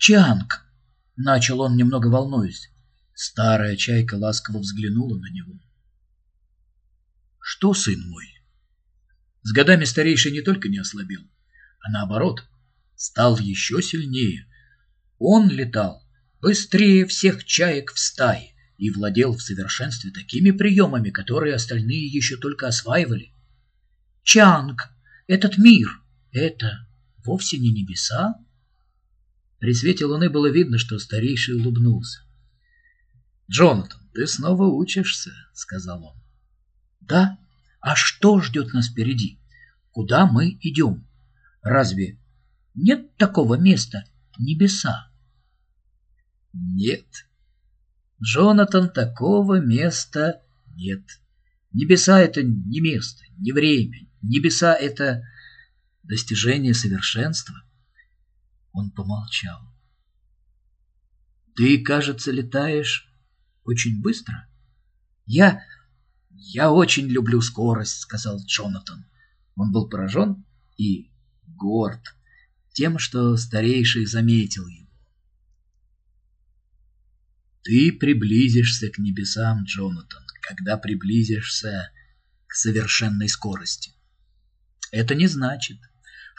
Чанг!» — начал он, немного волнуясь. Старая чайка ласково взглянула на него. «Что, сын мой?» С годами старейший не только не ослабел, а наоборот, стал еще сильнее. Он летал быстрее всех чаек в стае и владел в совершенстве такими приемами, которые остальные еще только осваивали. «Чанг, этот мир, это вовсе не небеса?» При свете луны было видно, что старейший улыбнулся. «Джонатан, ты снова учишься», — сказал он. «Да? А что ждет нас впереди? Куда мы идем? Разве нет такого места небеса?» «Нет. Джонатан, такого места нет. Небеса — это не место, не время. Небеса — это достижение совершенства». Он помолчал. «Ты, кажется, летаешь очень быстро?» «Я... я очень люблю скорость», — сказал Джонатан. Он был поражен и горд тем, что старейший заметил его. Ты приблизишься к небесам, Джонатан, когда приблизишься к совершенной скорости. Это не значит,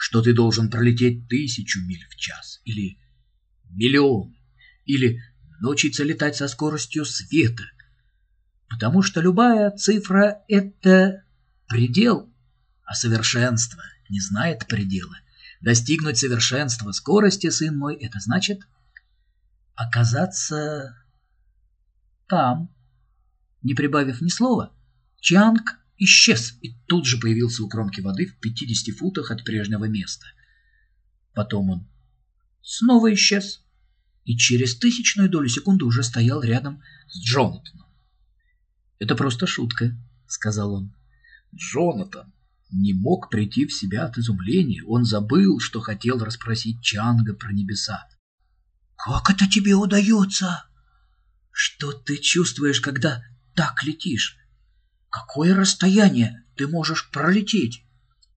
что ты должен пролететь тысячу миль в час, или миллион, или научиться летать со скоростью света, потому что любая цифра — это предел, а совершенство не знает предела. Достигнуть совершенства скорости, сын мой, это значит оказаться там. Не прибавив ни слова, Чанг исчез и тут же появился у кромки воды в 50 футах от прежнего места. Потом он снова исчез и через тысячную долю секунды уже стоял рядом с Джонатаном. «Это просто шутка», — сказал он. Джонатан не мог прийти в себя от изумления. Он забыл, что хотел расспросить Чанга про небеса. «Как это тебе удается? Что ты чувствуешь, когда так летишь? Какое расстояние ты можешь пролететь?